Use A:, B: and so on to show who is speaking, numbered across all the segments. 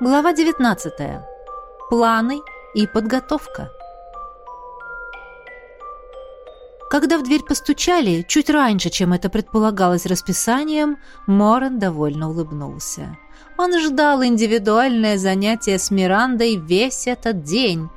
A: Глава 19. Планы и подготовка. Когда в дверь постучали, чуть раньше, чем это предполагалось расписанием, Моран довольно улыбнулся. Он ждал индивидуальное занятие с Мирандой весь этот день.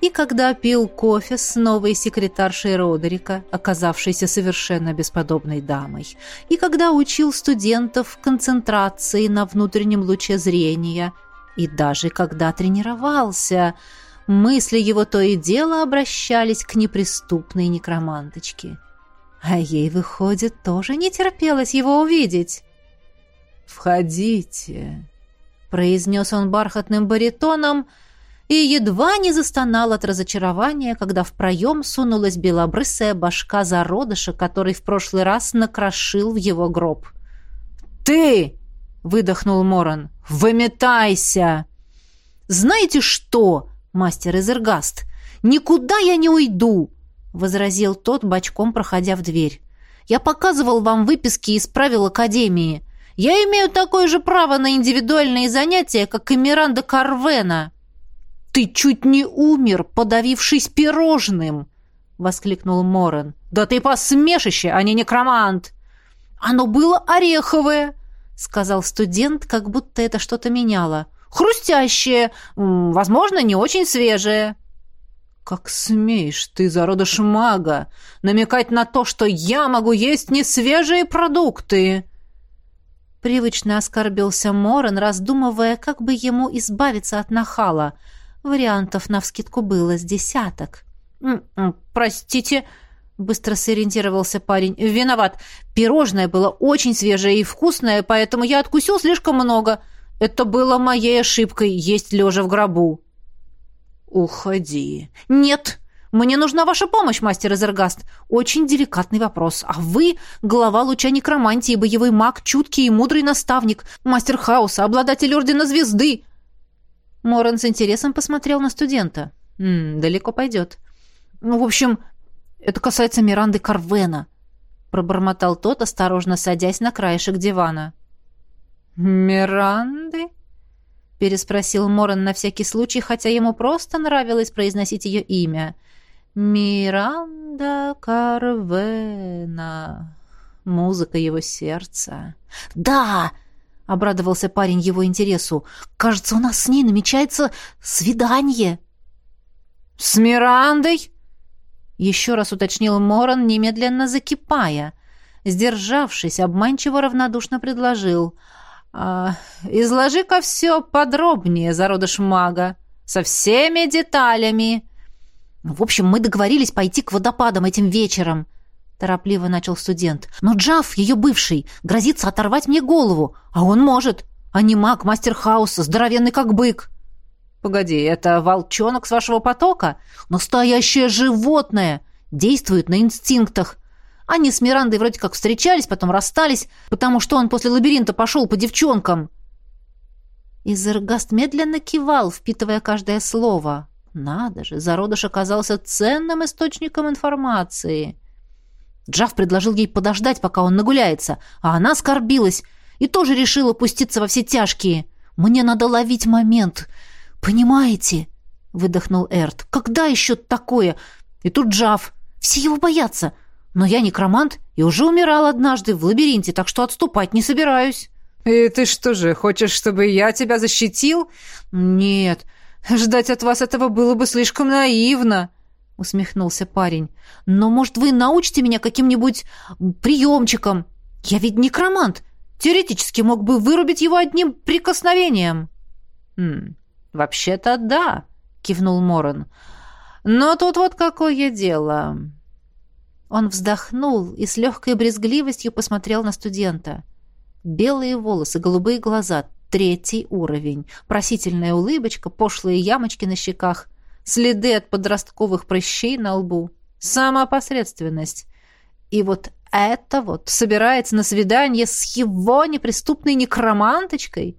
A: И когда пил кофе с новой секретаршей Родерика, оказавшейся совершенно бесподобной дамой, и когда учил студентов концентрации на внутреннем луче зрения, и даже когда тренировался, мысли его то и дело обращались к неприступной некроманточке. А ей, выходит, тоже не терпелось его увидеть.
B: «Входите», —
A: произнес он бархатным баритоном и едва не застонал от разочарования, когда в проем сунулась белобрысая башка зародыша, который в прошлый раз накрошил в его гроб.
B: «Ты!» — выдохнул Моран. «Выметайся!»
A: «Знаете что, мастер Изергаст, никуда я не уйду!» — возразил тот, бочком проходя в дверь. «Я показывал вам выписки из правил Академии. Я имею такое же право на индивидуальные занятия, как и Миранда Карвена. Ты чуть не умер, подавившись пирожным, воскликнул Морен. Да ты посмешище, а не некромант. Оно было ореховое, сказал студент, как будто это что-то меняло. Хрустящее, возможно, не очень свежее.
B: «Как смеешь ты, зародыш мага, намекать на то, что я могу есть несвежие продукты?»
A: Привычно оскорбился Моран, раздумывая, как бы ему избавиться от нахала. Вариантов навскидку было с десяток.
B: «Простите», — быстро сориентировался парень. «Виноват. Пирожное было очень свежее и вкусное, поэтому я откусил слишком много. Это было моей ошибкой есть лежа в гробу».
A: «Уходи». «Нет!» Мне нужна ваша помощь, мастер Эзергаст. Очень деликатный вопрос. А вы — глава луча некромантии, боевой маг, чуткий и мудрый наставник, мастер хаоса, обладатель Ордена Звезды». Моран с интересом посмотрел на студента. «М -м, «Далеко пойдет». «Ну, в общем, это касается Миранды Карвена», — пробормотал тот, осторожно садясь на краешек дивана.
B: «Миранды?»
A: — переспросил Моран на всякий случай, хотя ему просто нравилось произносить ее имя — Миранда Карвена. Музыка его сердца. «Да!» — обрадовался парень его интересу. «Кажется, у нас с ней намечается свидание».
B: «С Мирандой?»
A: Еще раз уточнил Моран, немедленно закипая. Сдержавшись, обманчиво равнодушно предложил. «А, «Изложи-ка все подробнее, зародыш мага, со всеми деталями». «В общем, мы договорились пойти к водопадам этим вечером», — торопливо начал студент. «Но Джав, ее бывший, грозится оторвать мне голову, а он может. А не маг, мастер хаоса, здоровенный как бык». «Погоди, это волчонок с вашего потока? Настоящее животное! Действует на инстинктах. Они с Мирандой вроде как встречались, потом расстались, потому что он после лабиринта пошел по девчонкам». Изергаст медленно кивал, впитывая каждое слово. Надо же, зародыш оказался ценным источником информации. Джав предложил ей подождать, пока он нагуляется, а она скорбилась и тоже решила пуститься во все тяжкие. «Мне надо ловить момент. Понимаете?» — выдохнул Эрт. «Когда еще такое? И тут Джав. Все его боятся. Но я некромант и уже умирал однажды в лабиринте, так что отступать не собираюсь».
B: «И ты что же, хочешь, чтобы я тебя защитил?»
A: «Нет, Ждать от вас этого было бы слишком наивно, усмехнулся парень. Но, может, вы научите меня каким-нибудь приемчиком? Я ведь некромант. Теоретически мог бы вырубить его одним прикосновением.
B: Хм, вообще-то да, кивнул Моран. Но тут вот какое дело.
A: Он вздохнул и с легкой брезгливостью посмотрел на студента. Белые волосы, голубые глаза, Третий уровень. Просительная улыбочка, пошлые ямочки на щеках, следы от подростковых прыщей на лбу. Самопосредственность. И вот это вот собирается на свидание с его неприступной некроманточкой.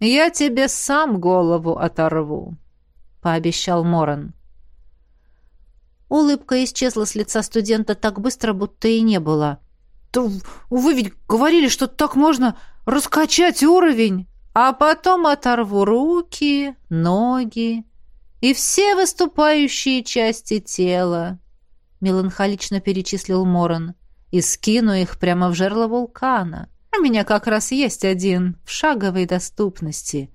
B: «Я тебе сам голову оторву», — пообещал Моран.
A: Улыбка исчезла с лица студента так быстро, будто и не было.
B: вы ведь говорили, что так можно раскачать уровень, а потом оторву руки, ноги и все выступающие части тела, меланхолично перечислил Моран, и скину их прямо в жерло вулкана. У меня как раз есть один в шаговой доступности.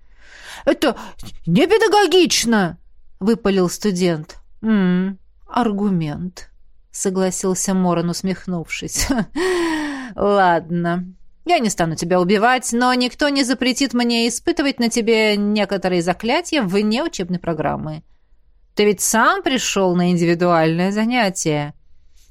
B: Это не педагогично, выпалил студент. М, аргумент, согласился Моран, усмехнувшись. Ладно, я не стану тебя убивать, но никто не запретит мне испытывать на тебе некоторые заклятия вне учебной программы. Ты ведь сам пришел на индивидуальное занятие».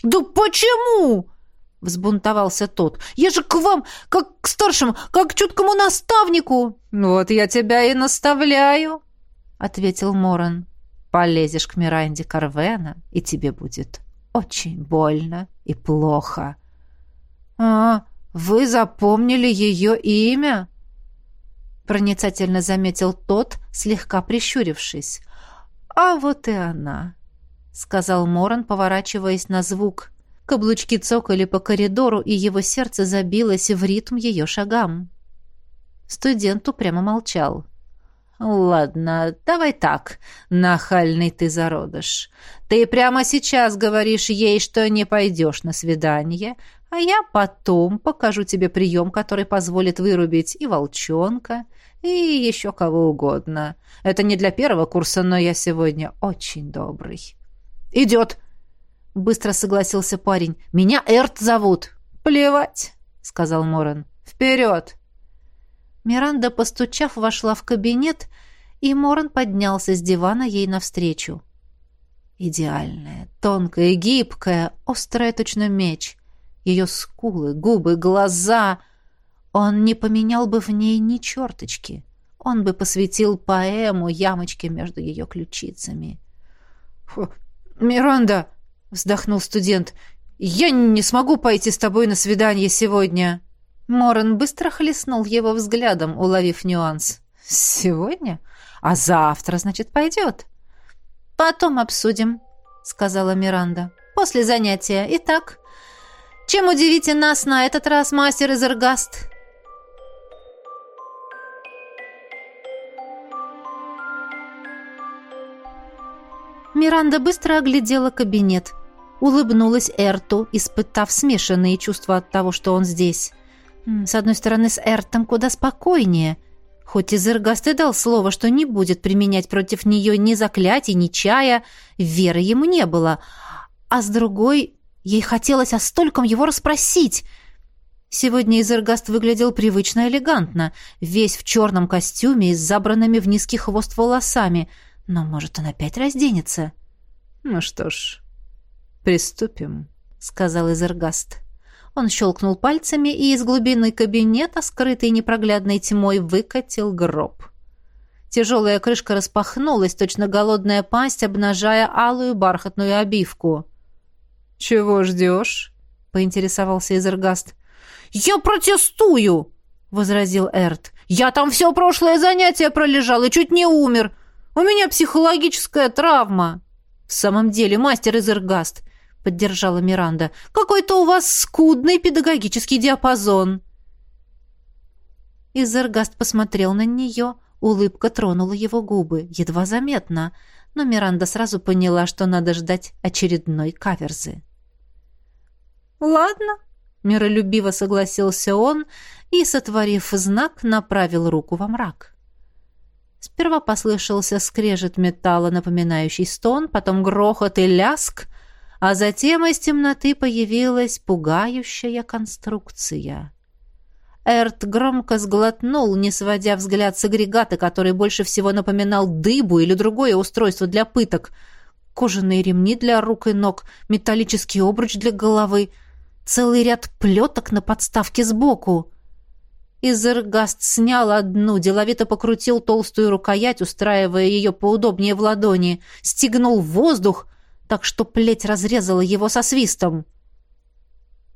B: «Да почему?» — взбунтовался тот. «Я же к вам, как к старшему, как к чуткому наставнику!» «Вот я тебя и наставляю», — ответил Моран. «Полезешь к Миранде Карвена, и тебе будет очень больно и плохо». «А, «Вы запомнили ее имя?» Проницательно заметил тот, слегка прищурившись. «А вот и она», — сказал Моран, поворачиваясь на звук. Каблучки цокали по коридору, и его сердце забилось в ритм ее шагам. Студент упрямо молчал. «Ладно, давай так, нахальный ты зародыш. Ты прямо сейчас говоришь ей, что не пойдешь на свидание, а я потом покажу тебе прием, который позволит вырубить и волчонка, и еще кого угодно. Это не для первого курса, но я сегодня очень добрый». «Идет!» — быстро согласился парень. «Меня Эрт зовут». «Плевать», — сказал Моран. «Вперед!» Миранда, постучав, вошла в кабинет, и Моран поднялся с дивана ей навстречу. Идеальная, тонкая, гибкая, острая точно меч. Ее скулы, губы, глаза. Он не поменял бы в ней ни черточки. Он бы посвятил поэму ямочке между ее ключицами. «Миранда!» — вздохнул студент. «Я не смогу пойти с тобой на свидание сегодня». Моран быстро хлестнул его взглядом, уловив нюанс. «Сегодня? А завтра, значит, пойдет?» «Потом обсудим», — сказала Миранда. «После занятия. Итак, чем удивите нас на этот раз, мастер Изергаст?» Миранда быстро оглядела кабинет, улыбнулась Эрту, испытав смешанные чувства от того, что он здесь. С одной стороны, с Эртом куда спокойнее. Хоть и Зергаст и дал слово, что не будет применять против нее ни заклятий, ни чая, веры ему не было. А с другой, ей хотелось о стольком его расспросить. Сегодня Изергаст выглядел привычно элегантно, весь в черном костюме и с забранными в низкий хвост волосами. Но, может, он опять разденется? «Ну что ж, приступим», — сказал Изергаст. Он щелкнул пальцами, и из глубины кабинета, скрытой непроглядной тьмой, выкатил гроб. Тяжелая крышка распахнулась, точно голодная пасть, обнажая алую бархатную обивку. «Чего ждешь?» — поинтересовался Изергаст. «Я протестую!» — возразил Эрт. «Я там все прошлое занятие пролежал и чуть не умер. У меня психологическая травма». «В самом деле, мастер Изергаст, поддержала Миранда. Какой-то у вас скудный педагогический диапазон. Изергаст посмотрел на нее, улыбка тронула его губы, едва заметно, но Миранда сразу поняла, что надо ждать очередной каверзы. «Ладно», — миролюбиво согласился он и, сотворив знак, направил руку во мрак. Сперва послышался скрежет металла, напоминающий стон, потом грохот и ляск, а затем из темноты появилась пугающая конструкция. Эрт громко сглотнул, не сводя взгляд с агрегата, который больше всего напоминал дыбу или другое устройство для пыток. Кожаные ремни для рук и ног, металлический обруч для головы, целый ряд плеток на подставке сбоку. Изергаст снял одну, деловито покрутил толстую рукоять, устраивая ее поудобнее в ладони, стегнул воздух — так что плеть разрезала его со свистом.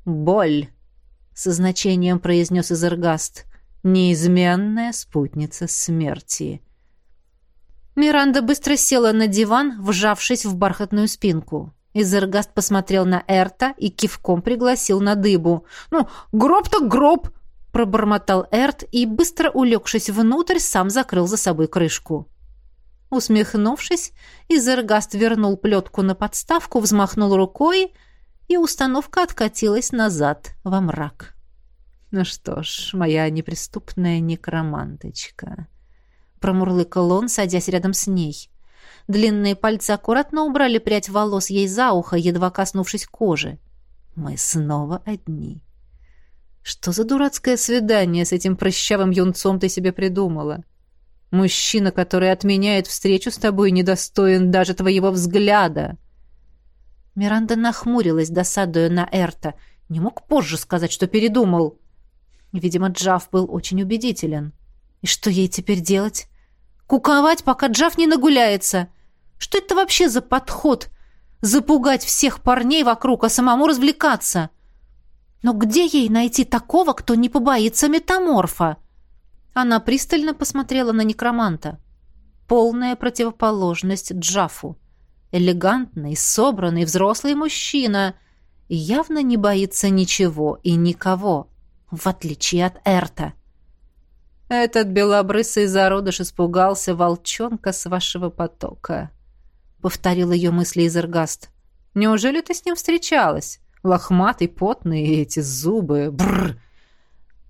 B: «Боль», — со значением произнес Изергаст, — «неизменная спутница смерти». Миранда быстро села на диван, вжавшись в бархатную спинку.
A: Изергаст посмотрел на Эрта и кивком пригласил на дыбу. «Ну, гроб так гроб!» — пробормотал Эрт и, быстро улегшись внутрь, сам закрыл за собой крышку. Усмехнувшись, Изергаст вернул плетку на подставку, взмахнул рукой, и установка откатилась назад во мрак. «Ну что ж, моя неприступная некроманточка», — промурлыкал он, садясь рядом с ней. Длинные пальцы аккуратно убрали прядь волос ей за ухо, едва коснувшись кожи. «Мы снова одни». «Что за дурацкое свидание с этим прыщавым юнцом ты себе придумала?» Мужчина, который отменяет встречу с тобой, недостоин даже твоего взгляда. Миранда нахмурилась, досадуя на Эрта. Не мог позже сказать, что передумал. Видимо, Джав был очень убедителен. И что ей теперь делать? Куковать, пока Джав не нагуляется. Что это вообще за подход? Запугать всех парней вокруг, а самому развлекаться. Но где ей найти такого, кто не побоится метаморфа? Она пристально посмотрела на некроманта. Полная противоположность Джафу. Элегантный, собранный, взрослый мужчина. явно не боится ничего и никого, в отличие от Эрта. Этот белобрысый зародыш испугался волчонка с вашего потока. Повторил ее мысли Изергаст. Неужели ты с ним встречалась? Лохматый, потный, эти зубы. Бррр.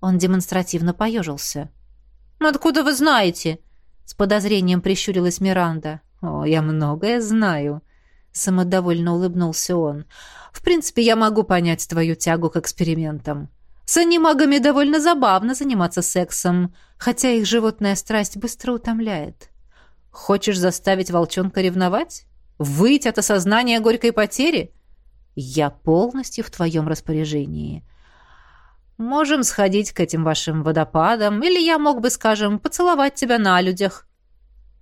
A: Он демонстративно поежился. «Ну, откуда вы знаете?» С подозрением прищурилась Миранда. «О, я многое знаю», — самодовольно улыбнулся он. «В принципе, я могу понять твою тягу к экспериментам. С анимагами довольно забавно заниматься сексом, хотя их животная страсть быстро утомляет. Хочешь заставить волчонка ревновать? Выйти от осознания горькой потери? Я полностью в твоем распоряжении. Можем сходить к этим вашим водопадам, или я мог бы, скажем, поцеловать тебя на людях».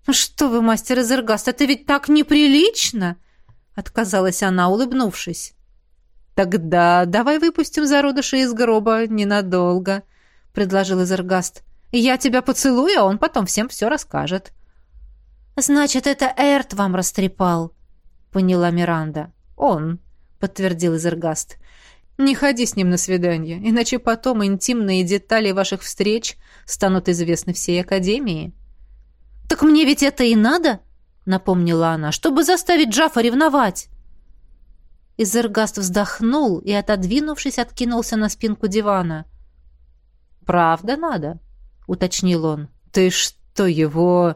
A: «Что вы, мастер Эзергаст, это ведь так неприлично!» — отказалась она, улыбнувшись. «Тогда давай выпустим зародыша из гроба ненадолго», — предложил Эзергаст. «Я тебя поцелую, а он потом всем все расскажет». «Значит, это Эрт вам растрепал», — поняла Миранда. «Он», — подтвердил Эзергаст. Не ходи с ним на свидание, иначе потом интимные детали ваших встреч станут известны всей Академии». «Так мне ведь это и надо?» — напомнила она, — «чтобы заставить Джафа ревновать». Изергаст вздохнул и, отодвинувшись, откинулся на спинку дивана. «Правда надо?» — уточнил он. «Ты что, его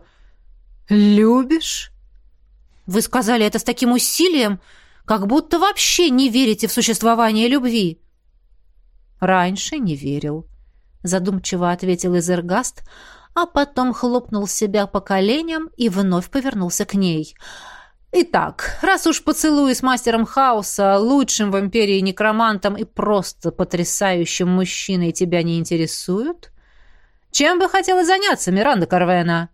A: любишь?» «Вы сказали это с таким усилием, как будто вообще не верите в существование любви». «Раньше не верил», — задумчиво ответил Изергаст, а потом хлопнул себя по коленям и вновь повернулся к ней. «Итак, раз уж поцелуи с мастером хаоса, лучшим в империи некромантом и просто потрясающим мужчиной тебя не интересуют, чем бы хотела заняться Миранда Карвена?»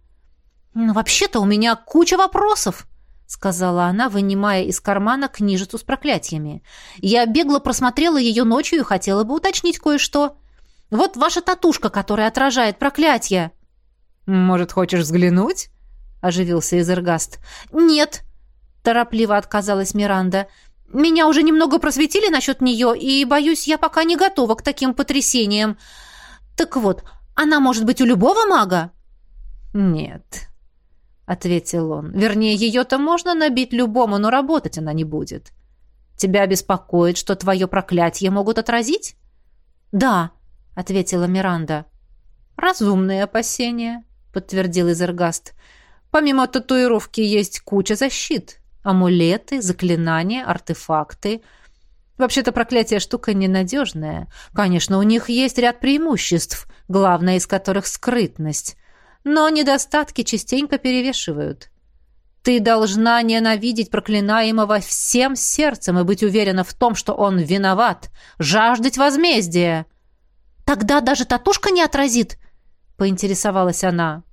A: «Ну, вообще-то у меня куча вопросов», сказала она, вынимая из кармана книжицу с проклятиями. Я бегло просмотрела ее ночью и хотела бы уточнить кое-что. Вот ваша татушка, которая отражает проклятие. Может, хочешь взглянуть? оживился Изергаст. Нет, торопливо отказалась Миранда. Меня уже немного просветили насчет нее, и, боюсь, я пока не готова к таким потрясениям. Так вот, она может быть у любого мага? Нет, ответил он. Вернее, ее-то можно набить любому, но работать она не будет. Тебя беспокоит, что твое проклятие могут отразить? Да, ответила Миранда. Разумные опасения, подтвердил Изергаст. Помимо татуировки есть куча защит. Амулеты, заклинания, артефакты. Вообще-то проклятие штука ненадежная. Конечно, у них есть ряд преимуществ, главное из которых скрытность но недостатки частенько перевешивают. Ты должна ненавидеть проклинаемого всем сердцем и быть уверена в том, что он виноват, жаждать возмездия. Тогда даже татушка не отразит, поинтересовалась она.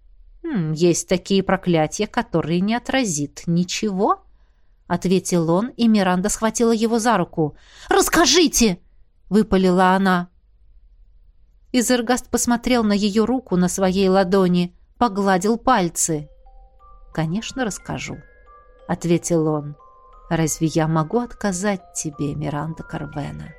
A: «Хм, есть такие проклятия, которые не отразит ничего, ответил он, и Миранда схватила его за руку. Расскажите, выпалила она. Изергаст посмотрел на ее руку на своей ладони погладил пальцы. «Конечно, расскажу», — ответил он. Разве я могу отказать тебе, Миранда Карвена?»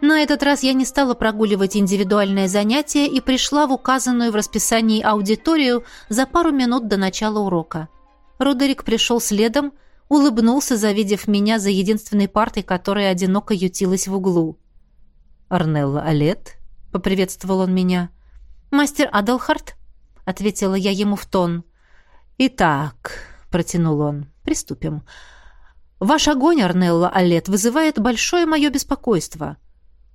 A: На этот раз я не стала прогуливать индивидуальное занятие и пришла в указанную в расписании аудиторию за пару минут до начала урока. Родерик пришел следом, улыбнулся, завидев меня за единственной партой, которая одиноко ютилась в углу. «Арнелла Олет?» — поприветствовал он меня. «Мастер Адалхарт?» — ответила я ему в тон. «Итак», — протянул он, — «приступим. Ваш огонь, Арнелла Олет, вызывает большое мое беспокойство».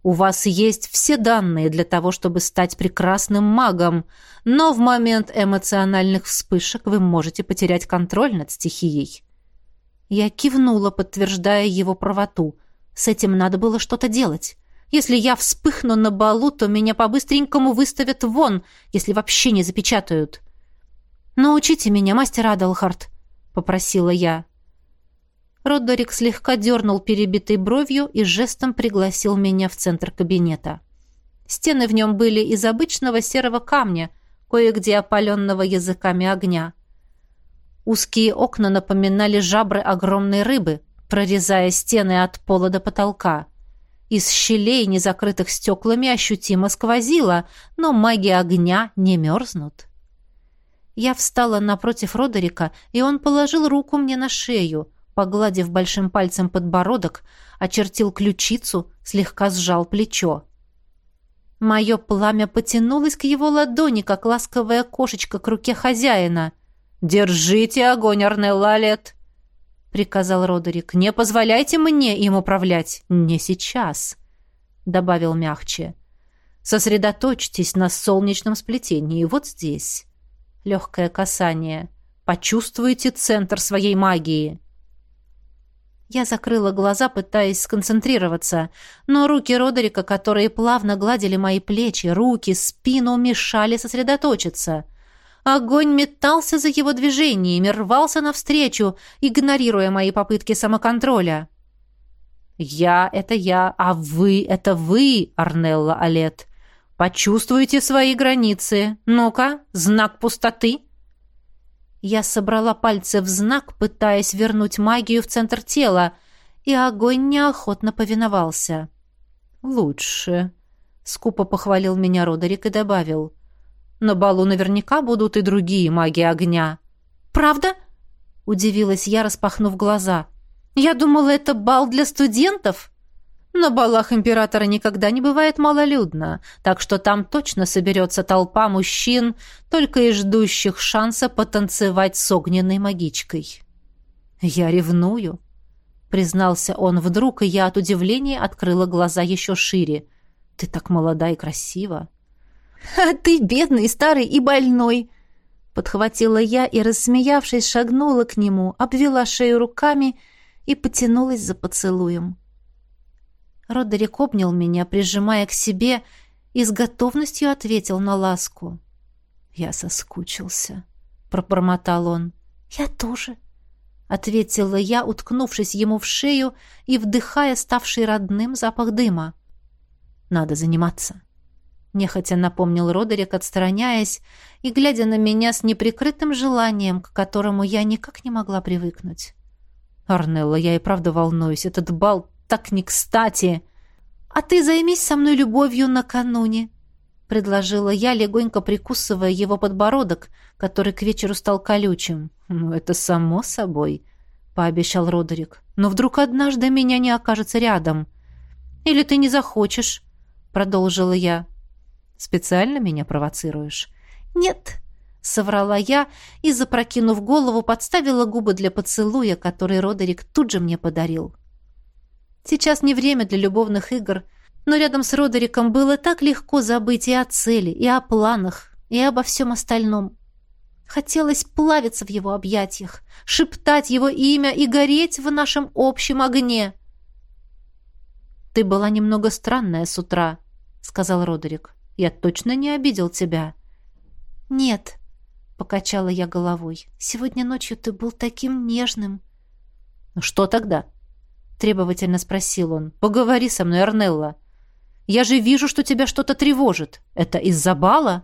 A: У вас есть все данные для того, чтобы стать прекрасным магом, но в момент эмоциональных вспышек вы можете потерять контроль над стихией. Я кивнула, подтверждая его правоту. С этим надо было что-то делать. Если я вспыхну на балу, то меня по-быстренькому выставят вон, если вообще не запечатают. «Научите меня, мастер Адалхарт», — попросила я. Роддорик слегка дернул перебитой бровью и жестом пригласил меня в центр кабинета. Стены в нем были из обычного серого камня, кое-где опаленного языками огня. Узкие окна напоминали жабры огромной рыбы, прорезая стены от пола до потолка. Из щелей, не закрытых стеклами, ощутимо сквозило, но маги огня не мерзнут. Я встала напротив Родерика, и он положил руку мне на шею — погладив большим пальцем подбородок, очертил ключицу, слегка сжал плечо. Мое пламя потянулось к его ладони, как ласковая кошечка к руке хозяина. «Держите огонь, Арнелла Олет!» — приказал Родерик. «Не позволяйте мне им управлять. Не сейчас», — добавил мягче. «Сосредоточьтесь на солнечном сплетении, вот здесь. Легкое касание. Почувствуйте центр своей магии». Я закрыла глаза, пытаясь сконцентрироваться, но руки Родерика, которые плавно гладили мои плечи, руки, спину, мешали сосредоточиться. Огонь метался за его движениями, рвался навстречу, игнорируя мои попытки самоконтроля. «Я — это я, а вы — это вы, Арнелла Олет. Почувствуйте свои границы. Ну-ка, знак пустоты». Я собрала пальцы в знак, пытаясь вернуть магию в центр тела, и огонь неохотно повиновался. «Лучше», — скупо похвалил меня Родерик и добавил. «На балу наверняка будут и другие маги огня». «Правда?» — удивилась я, распахнув глаза. «Я думала, это бал для студентов». На балах императора никогда не бывает малолюдно, так что там точно соберется толпа мужчин, только и ждущих шанса потанцевать с огненной магичкой. «Я ревную», — признался он вдруг, и я от удивления открыла глаза еще шире. «Ты так молода и красива». «А ты бедный, старый и больной», — подхватила я и, рассмеявшись, шагнула к нему, обвела шею руками и потянулась за поцелуем. Родерик обнял меня, прижимая к себе, и с готовностью ответил на ласку. «Я соскучился», — пробормотал он. «Я тоже», — ответила я, уткнувшись ему в шею и вдыхая ставший родным запах дыма. «Надо заниматься», — нехотя напомнил Родерик, отстраняясь и глядя на меня с неприкрытым желанием, к которому я никак не могла привыкнуть. «Арнелла, я и правда волнуюсь. Этот бал так не кстати!» «А ты займись со мной любовью накануне», — предложила я, легонько прикусывая его подбородок, который к вечеру стал колючим. «Ну, это само собой», — пообещал Родерик. «Но вдруг однажды меня не окажется рядом». «Или ты не захочешь», — продолжила я. «Специально меня провоцируешь?» «Нет», — соврала я и, запрокинув голову, подставила губы для поцелуя, который Родерик тут же мне подарил. Сейчас не время для любовных игр, но рядом с Родериком было так легко забыть и о цели, и о планах, и обо всем остальном. Хотелось плавиться в его объятиях, шептать его имя и гореть в нашем общем огне. «Ты была немного странная с утра», — сказал Родерик. «Я точно не обидел тебя». «Нет», — покачала я головой. «Сегодня ночью ты был таким нежным». «Ну что тогда?» требовательно спросил он. «Поговори со мной, Арнелла. Я же вижу, что тебя что-то тревожит. Это из-за бала?»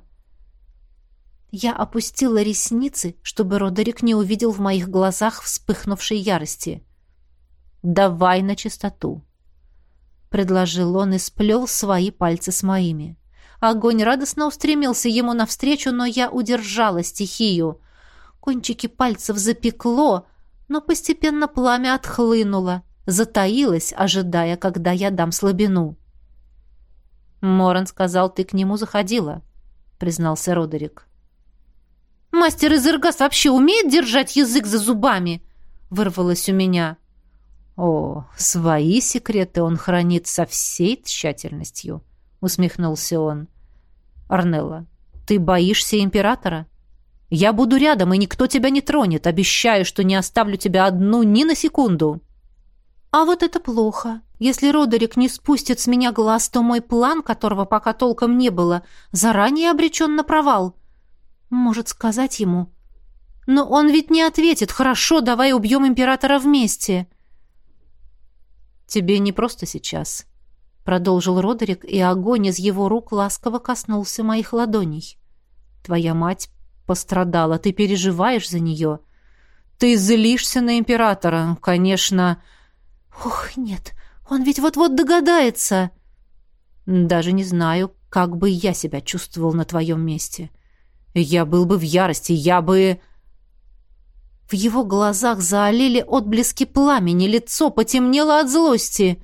A: Я опустила ресницы, чтобы Родерик не увидел в моих глазах вспыхнувшей ярости. «Давай на чистоту», — предложил он и сплел свои пальцы с моими. Огонь радостно устремился ему навстречу, но я удержала стихию. Кончики пальцев запекло, но постепенно пламя отхлынуло, затаилось, ожидая, когда я дам слабину. «Моран сказал, ты к нему заходила», — признался Родерик.
B: «Мастер Изергас вообще умеет держать язык за зубами?» — вырвалось у меня.
A: «О, свои секреты он хранит со всей тщательностью», — усмехнулся он. «Арнелла, ты боишься императора? Я буду рядом, и никто тебя не тронет. Обещаю, что не оставлю тебя одну ни на секунду».
B: «А вот это плохо. Если Родерик не спустит с меня глаз, то мой план, которого пока толком не было, заранее обречен на провал. Может сказать ему. Но он ведь не ответит. Хорошо, давай убьем императора вместе.
A: Тебе не просто сейчас, продолжил Родерик, и огонь из его рук ласково коснулся моих ладоней. Твоя мать пострадала, ты переживаешь за нее. Ты злишься на императора, конечно.
B: Ох, нет, он ведь вот-вот догадается.
A: Даже не знаю, как бы я себя чувствовал на твоем месте. Я был бы в ярости, я бы...
B: В его глазах заолели отблески пламени, лицо потемнело от злости.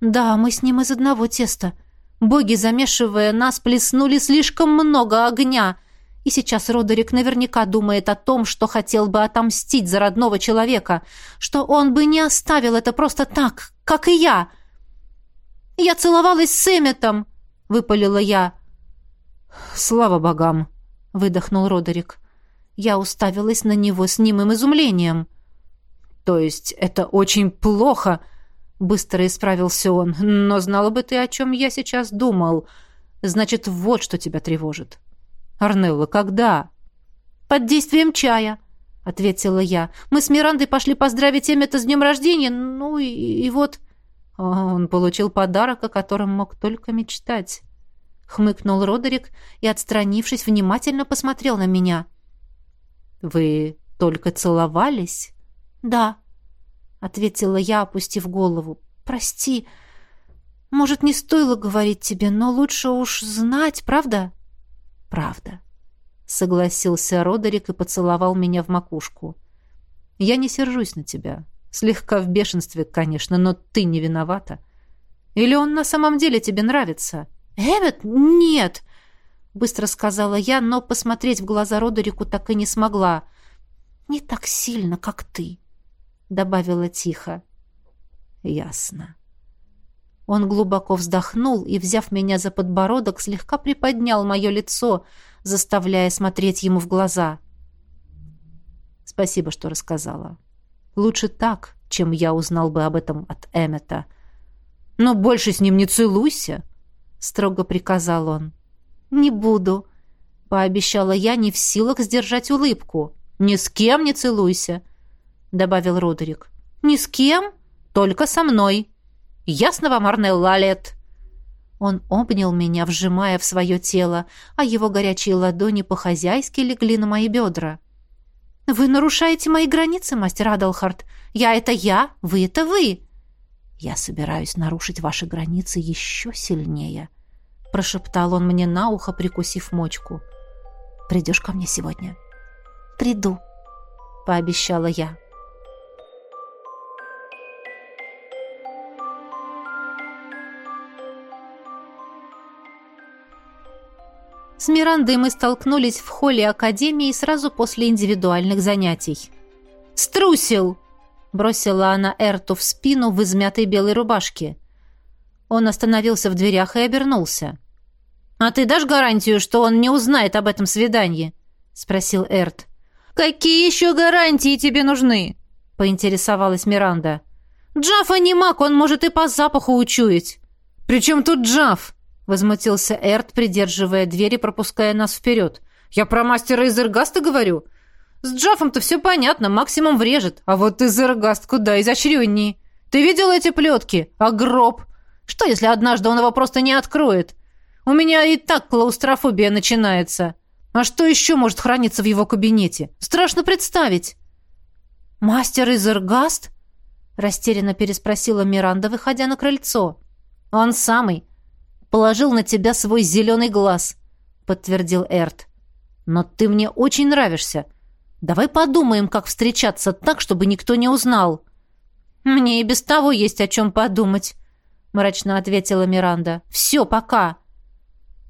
B: Да, мы с ним из одного теста. Боги, замешивая нас, плеснули слишком много огня. И сейчас Родерик наверняка думает о том, что хотел бы отомстить за родного человека, что он бы не оставил это просто так, как и я. «Я целовалась с Эмметом!» — выпалила я.
A: «Слава богам!» — выдохнул Родерик. Я уставилась на него с немым изумлением. «То есть это очень плохо?» — быстро исправился он. «Но знала бы ты, о чем я сейчас думал. Значит, вот что тебя тревожит. Арнелла, когда?»
B: «Под действием чая», — ответила я. «Мы с Мирандой пошли поздравить Эммета с днем рождения, ну и, и вот...»
A: Он получил подарок, о котором мог только мечтать хмыкнул Родерик и, отстранившись, внимательно посмотрел на меня. Вы только целовались?
B: Да, ответила я, опустив голову. Прости. Может, не стоило говорить тебе, но лучше уж знать, правда?
A: Правда, согласился Родерик и поцеловал меня в макушку. Я не сержусь на тебя. Слегка в бешенстве, конечно, но ты не виновата. Или он на самом деле тебе нравится?»
B: «Эммет? Нет!» — быстро сказала я, но посмотреть в глаза Родерику так и не смогла. «Не так сильно, как ты», — добавила тихо.
A: «Ясно». Он глубоко вздохнул и, взяв меня за подбородок, слегка приподнял мое лицо, заставляя смотреть ему в глаза. «Спасибо, что рассказала. Лучше так, чем я узнал бы об этом от Эммета. Но больше с ним не целуйся!» строго приказал он.
B: «Не буду», — пообещала я, не в силах сдержать улыбку.
A: «Ни с кем не целуйся», — добавил Родерик.
B: «Ни с кем?
A: Только со мной. Ясно вам, Арнелл Лалет?»
B: Он обнял меня, вжимая в свое тело, а его горячие ладони по-хозяйски легли на мои бедра. «Вы нарушаете мои границы, мастер Адалхард. Я — это я, вы — это вы.
A: «Я собираюсь нарушить ваши границы еще сильнее», — прошептал он мне на ухо, прикусив мочку. «Придешь ко мне сегодня?»
B: «Приду», — пообещала я. С Мирандой мы столкнулись в холле Академии сразу после индивидуальных занятий.
A: «Струсил!» Бросила она Эрту в спину в измятой белой рубашке. Он остановился в дверях и обернулся. «А ты дашь гарантию, что он не узнает об этом свидании?» — спросил Эрт.
B: «Какие еще гарантии тебе нужны?» — поинтересовалась Миранда. «Джафа не маг, он может и по запаху учуять».
A: «При чем тут Джаф?» — возмутился Эрт, придерживая дверь и пропуская нас вперед. «Я про мастера из Иргаста говорю. С Джафом-то все понятно, максимум врежет. А вот ты, Зергаст, куда изощренней. Ты видел эти плетки? А гроб? Что, если однажды он его просто не откроет? У меня и так клаустрофобия начинается.
B: А что еще может храниться в его кабинете? Страшно представить.
A: «Мастер Изергаст?» — растерянно переспросила Миранда, выходя на крыльцо.
B: «Он самый. Положил на тебя свой зеленый глаз», — подтвердил Эрт. «Но ты мне очень нравишься. Давай подумаем, как встречаться так, чтобы никто не узнал».
A: «Мне и без того есть о чем подумать», — мрачно ответила Миранда. «Все, пока».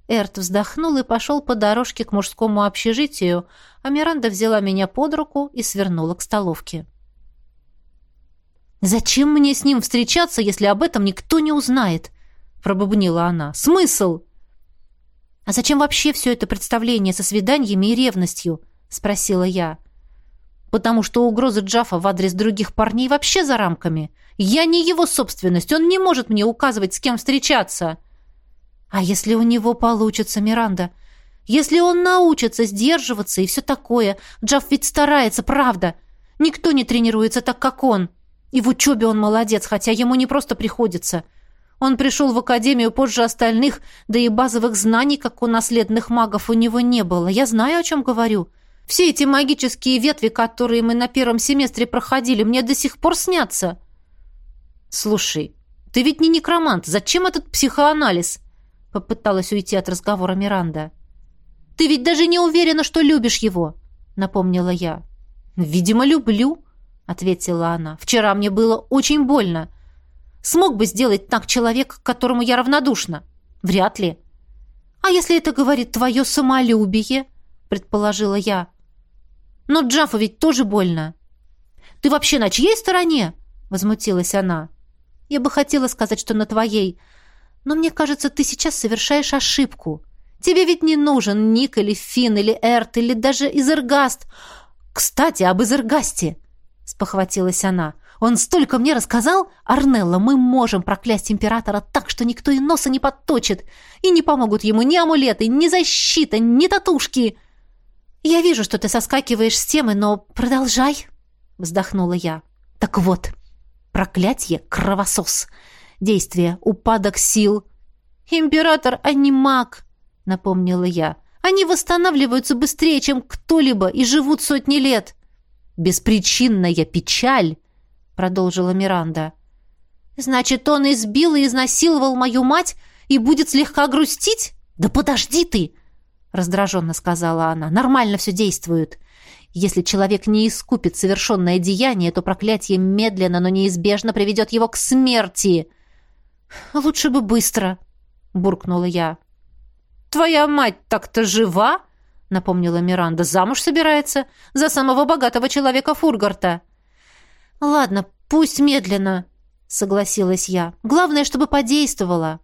A: Эрт вздохнул и пошел по дорожке к мужскому общежитию, а Миранда взяла меня под руку и свернула к столовке.
B: «Зачем мне с ним встречаться, если об этом никто не узнает?» — пробубнила она. «Смысл?»
A: «А зачем вообще все это представление со свиданиями и ревностью?» — спросила я.
B: «Потому что угрозы Джафа в адрес других парней вообще за рамками. Я не его собственность, он не может мне указывать, с кем встречаться».
A: А если у него получится, Миранда? Если он научится сдерживаться и все такое? Джаф ведь старается, правда. Никто не тренируется так, как он. И в учебе он молодец, хотя ему не просто приходится. Он пришел в академию позже остальных, да и базовых знаний, как у наследных магов, у него не было. Я знаю, о чем говорю. Все эти магические ветви, которые мы на первом семестре проходили, мне до сих пор снятся.
B: Слушай, ты ведь не некромант. Зачем этот психоанализ? Попыталась уйти от разговора Миранда.
A: «Ты ведь даже не уверена, что любишь его», — напомнила я.
B: «Видимо, люблю», — ответила она. «Вчера мне было очень больно. Смог бы сделать так человек, к которому я равнодушна? Вряд ли».
A: «А если это говорит твое самолюбие?» — предположила я. «Но Джафу ведь тоже больно». «Ты вообще на чьей стороне?» — возмутилась она. «Я бы хотела сказать, что на твоей, но мне кажется, ты сейчас совершаешь ошибку. Тебе ведь не нужен Ник или Фин или Эрт или даже Изергаст. Кстати, об Изергасте, спохватилась она. Он столько мне рассказал. Арнелла, мы можем проклясть императора так, что никто и носа не подточит. И не помогут ему ни амулеты, ни защита, ни татушки. Я вижу, что ты соскакиваешь с темы, но продолжай, вздохнула я. Так вот, проклятие кровосос — Действие. Упадок сил. «Император, а не маг», — напомнила я. «Они восстанавливаются быстрее, чем кто-либо, и живут сотни лет».
B: «Беспричинная печаль», — продолжила Миранда.
A: «Значит, он избил и изнасиловал мою мать и будет слегка грустить? Да подожди ты!» — раздраженно сказала она. «Нормально все действует. Если человек не искупит совершенное деяние, то проклятие медленно, но неизбежно приведет его к смерти».
B: «Лучше бы быстро», — буркнула я.
A: «Твоя мать так-то жива?» — напомнила Миранда. «Замуж собирается за самого богатого человека Фургарта». «Ладно, пусть медленно», — согласилась я. «Главное, чтобы подействовало».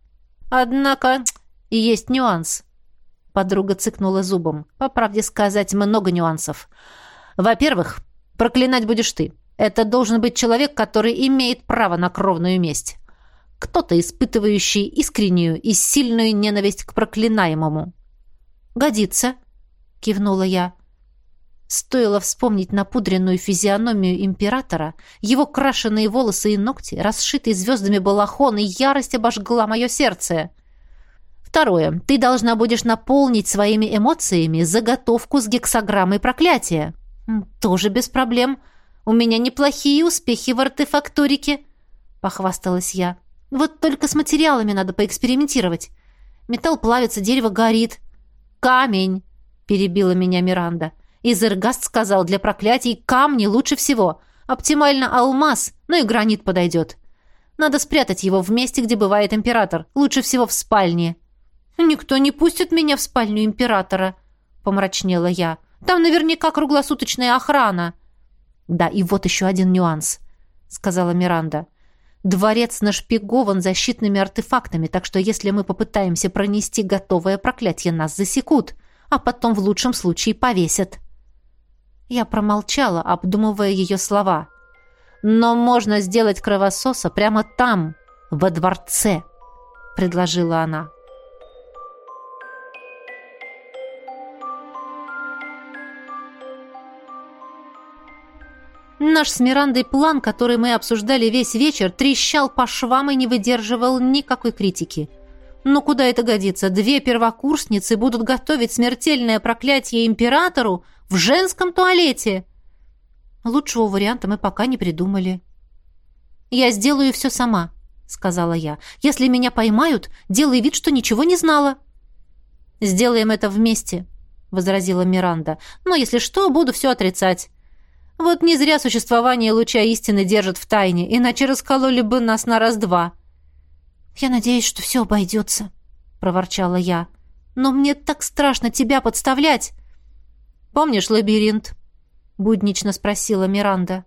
A: «Однако и есть нюанс». Подруга цыкнула зубом. «По правде сказать, много нюансов. Во-первых, проклинать будешь ты. Это должен быть человек, который имеет право на кровную месть кто-то, испытывающий искреннюю и сильную ненависть к проклинаемому.
B: «Годится», — кивнула я. Стоило вспомнить напудренную физиономию императора, его крашеные волосы и ногти, расшитый звездами балахон, и ярость обожгла мое сердце. Второе. Ты должна будешь наполнить своими эмоциями заготовку с гексограммой проклятия.
A: Тоже без проблем. У меня неплохие успехи в артефакторике, похвасталась я. Вот только с материалами надо поэкспериментировать. Металл плавится, дерево горит. Камень, перебила меня Миранда. Изергаст сказал, для проклятий камни лучше всего. Оптимально алмаз, но и гранит подойдет. Надо спрятать его в месте, где бывает император. Лучше всего в спальне. Никто не пустит меня в спальню императора, помрачнела я. Там наверняка круглосуточная охрана.
B: Да, и вот еще один нюанс, сказала Миранда. Дворец нашпигован защитными артефактами, так что если мы попытаемся пронести готовое проклятие, нас засекут, а потом в лучшем случае повесят. Я промолчала, обдумывая ее слова. «Но можно сделать кровососа прямо там, во дворце», — предложила она.
A: Наш с Мирандой план, который мы обсуждали весь вечер, трещал по швам и не выдерживал никакой критики. Но куда это годится? Две первокурсницы будут готовить смертельное проклятие императору в женском туалете. Лучшего варианта мы пока не придумали. «Я сделаю все сама», — сказала я. «Если меня поймают, делай вид, что ничего не знала». «Сделаем это вместе», — возразила Миранда. «Но если что, буду все отрицать. Вот не зря существование луча истины держат в тайне, иначе раскололи бы нас на раз-два». «Я надеюсь, что все обойдется», — проворчала я. «Но мне так страшно тебя подставлять». «Помнишь лабиринт?» — буднично спросила Миранда.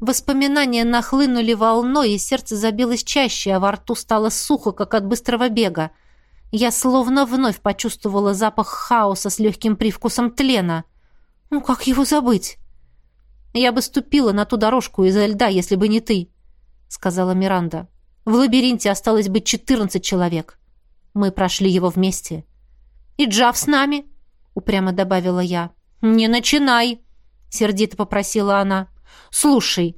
A: Воспоминания нахлынули волной, и сердце забилось чаще, а во рту стало сухо, как от быстрого бега. Я словно вновь почувствовала запах хаоса с легким привкусом тлена. Ну как его забыть? Я бы ступила на ту дорожку из-за льда, если бы не ты, сказала Миранда. В лабиринте осталось бы четырнадцать человек. Мы прошли его вместе. И Джав с нами, упрямо добавила я. Не начинай, сердито попросила она. Слушай,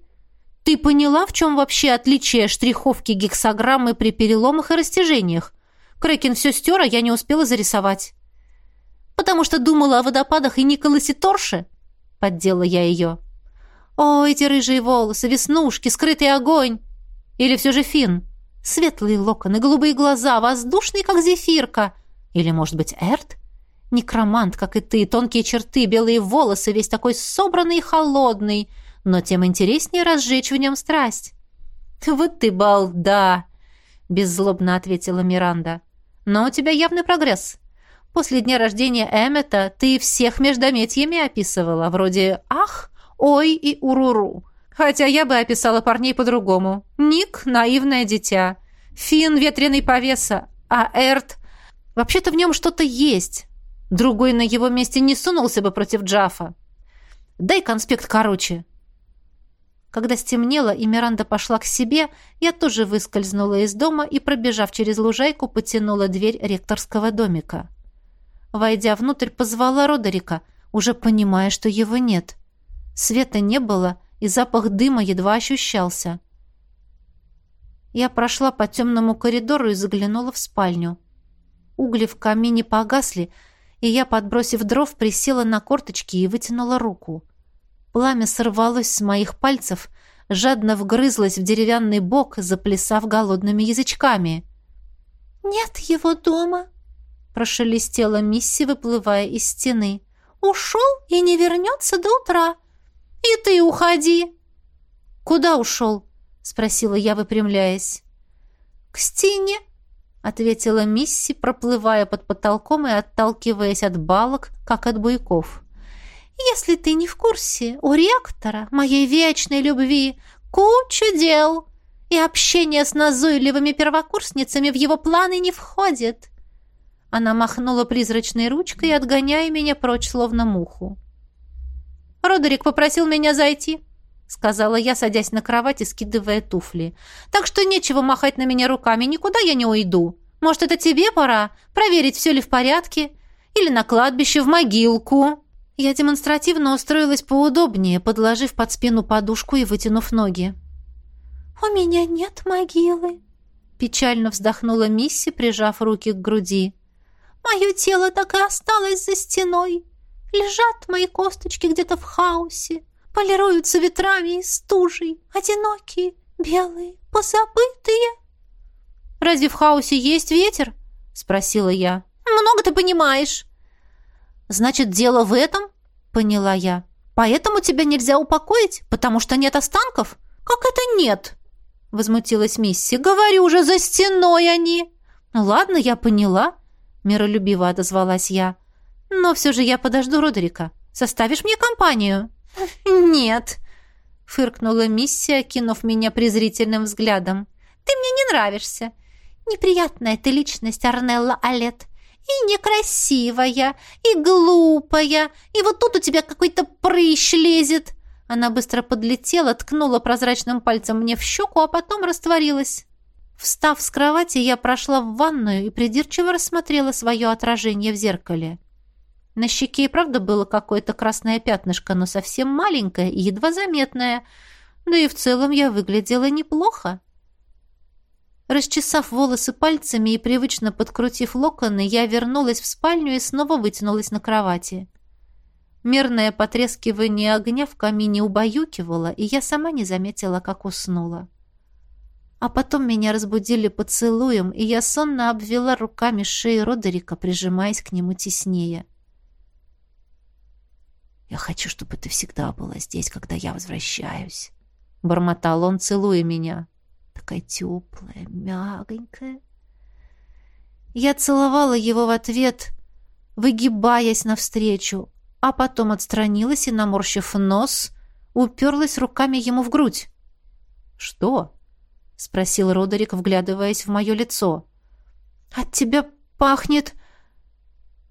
A: ты поняла, в чем вообще отличие штриховки гексограммы при переломах и растяжениях? Крэкин все стер, а я не успела зарисовать. Потому что думала о водопадах и Николасе Торше, поддела я ее. О, эти рыжие волосы, веснушки, скрытый огонь! Или все же фин? Светлые локоны, голубые глаза, воздушный, как зефирка. Или, может быть, Эрт? Некромант, как и ты, тонкие черты, белые волосы, весь такой собранный и холодный, но тем интереснее разжечь в нем страсть. «Вот ты балда!» — беззлобно ответила Миранда. «Но у тебя явный прогресс. После дня рождения Эммета ты всех междометиями описывала, вроде «ах», «ой» и «уруру». Хотя я бы описала парней по-другому. Ник — наивное дитя. Фин — ветреный повеса. А Эрт... Вообще-то в нем что-то есть. Другой на его месте не сунулся бы против Джафа. Дай конспект короче. Когда стемнело и Миранда пошла к себе, я тоже выскользнула из дома и, пробежав через лужайку, потянула дверь ректорского домика. Войдя внутрь, позвала Родерика, уже понимая, что его нет. Света не было, и запах дыма едва ощущался. Я прошла по темному коридору и заглянула в спальню. Угли в камине погасли, и я, подбросив дров, присела на корточки и вытянула руку. Пламя сорвалось с моих пальцев, жадно вгрызлось в деревянный бок, заплясав голодными язычками. «Нет его дома!» — прошелестела Мисси, выплывая из стены. «Ушел и не вернется до утра!» «И ты уходи!» «Куда ушел?» — спросила я, выпрямляясь. «К стене», — ответила Мисси, проплывая под потолком и отталкиваясь от балок, как от буйков. «Если ты не в курсе, у ректора, моей вечной любви, куча дел, и общение с назойливыми первокурсницами в его планы не входит». Она махнула призрачной ручкой, отгоняя меня прочь, словно муху. Родерик попросил меня зайти», — сказала я, садясь на кровать и скидывая туфли. «Так что нечего махать на меня руками, никуда я не уйду. Может, это тебе пора? Проверить, все ли в порядке? Или на кладбище, в могилку?» Я демонстративно устроилась поудобнее, подложив под спину подушку и вытянув ноги. «У меня нет могилы», — печально вздохнула Мисси, прижав руки к груди. «Мое тело так и осталось за стеной. Лежат мои косточки где-то в хаосе, полируются ветрами и стужей, одинокие, белые, позабытые. «Разве в хаосе есть ветер?» — спросила я. «Много ты понимаешь». «Значит, дело в этом?» — поняла я. «Поэтому тебя нельзя упокоить, потому что нет останков?» «Как это нет?» — возмутилась Мисси. «Говорю уже, за стеной они!» «Ну ладно, я поняла», — миролюбиво отозвалась я. Но все же я подожду Родерика. Составишь мне компанию?» «Нет», — фыркнула Миссия, кинув меня презрительным взглядом. «Ты мне не нравишься. Неприятная ты личность, Арнелла Алет. И некрасивая, и глупая, и вот тут у тебя какой-то прыщ лезет». Она быстро подлетела, ткнула прозрачным пальцем мне в щеку, а потом растворилась. Встав с кровати, я прошла в ванную и придирчиво рассмотрела свое отражение в зеркале. На щеке и правда было какое-то красное пятнышко, но совсем маленькое и едва заметное. Да и в целом я выглядела неплохо. Расчесав волосы пальцами и привычно подкрутив локоны, я вернулась в спальню и снова вытянулась на кровати. Мерное потрескивание огня в камине убаюкивало, и я сама не заметила, как уснула. А потом меня разбудили поцелуем, и я сонно обвела руками шею Родерика, прижимаясь к нему теснее. «Я хочу, чтобы ты всегда была здесь, когда я возвращаюсь», — бормотал он, целуя меня. «Такая теплая, мягонькая». Я целовала его в ответ, выгибаясь навстречу, а потом отстранилась и, наморщив нос, уперлась руками ему в грудь. «Что?» — спросил Родерик, вглядываясь в мое лицо. «От тебя пахнет...»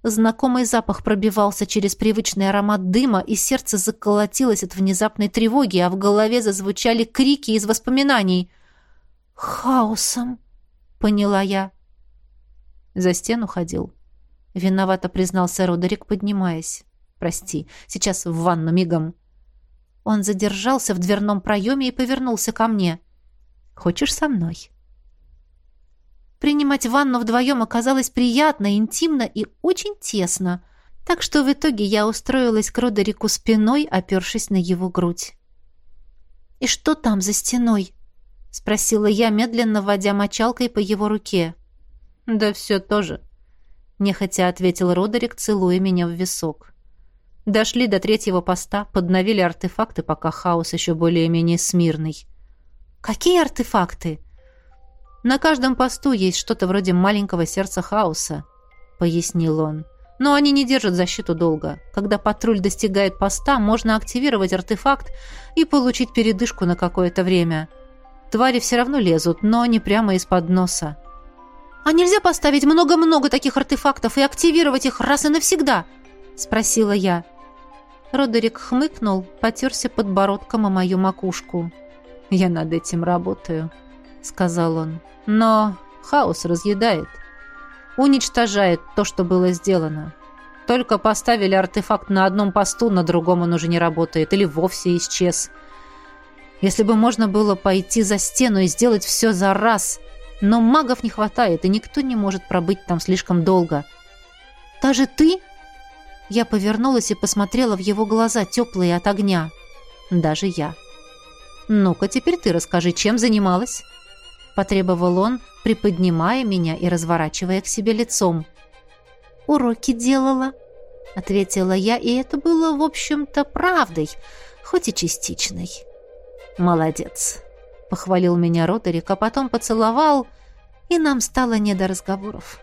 A: Знакомый запах пробивался через привычный аромат дыма, и сердце заколотилось от внезапной тревоги, а в голове зазвучали крики из воспоминаний. «Хаосом!» — поняла я. За стену ходил. Виновато признался Родерик, поднимаясь. Прости, сейчас в ванну мигом». Он задержался в дверном проеме и повернулся ко мне. «Хочешь со мной?» Принимать ванну вдвоем оказалось приятно, интимно и очень тесно, так что в итоге я устроилась к Родерику спиной, опершись на его грудь. «И что там за стеной?» — спросила я, медленно водя мочалкой по его руке.
B: «Да все тоже», — нехотя ответил Родерик, целуя меня в висок. Дошли до третьего поста, подновили артефакты, пока хаос еще более-менее смирный.
A: «Какие артефакты?»
B: «На каждом посту есть что-то вроде маленького сердца хаоса», — пояснил он. «Но они не держат защиту долго. Когда патруль достигает поста, можно активировать артефакт и получить передышку на какое-то время. Твари все равно лезут, но не прямо из-под носа».
A: «А нельзя поставить много-много таких артефактов и активировать их раз и навсегда?» — спросила я.
B: Родерик хмыкнул, потерся подбородком о мою макушку. «Я над этим работаю», — сказал он. «Но хаос разъедает. Уничтожает то, что было сделано. Только поставили артефакт на одном посту, на другом он уже не работает или вовсе исчез. Если бы можно было пойти за стену и сделать все за раз, но магов не хватает, и никто не может пробыть там слишком долго».
A: «Даже ты?» Я повернулась и посмотрела в его глаза, теплые от огня.
B: Даже я. «Ну-ка, теперь ты расскажи, чем занималась?» Потребовал он, приподнимая меня и разворачивая к себе лицом.
A: «Уроки делала», — ответила я, и это было, в общем-то, правдой, хоть и частичной.
B: «Молодец», — похвалил меня Родерик, а потом поцеловал, и нам стало не до разговоров.